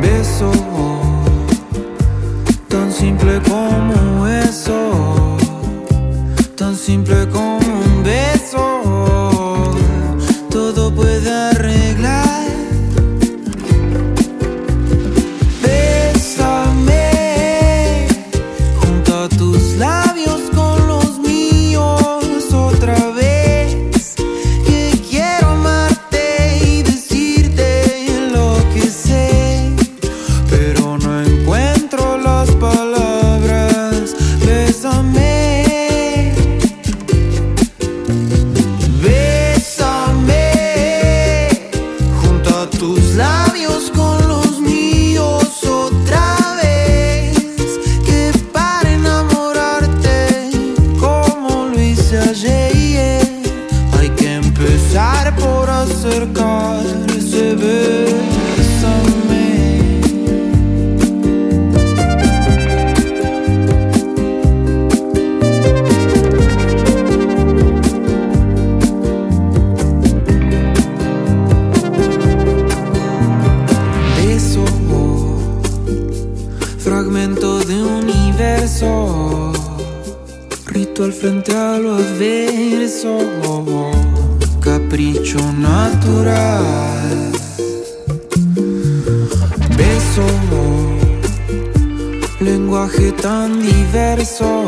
Beso, tan simple como eso, tan simple como tus labios con los míos otra vez. Que para enamorarte como lo hice hay que empezar por acercarse. Fragmento de universo, ritual frente a lo adverso, capricho natural. Beso, lenguaje tan diverso,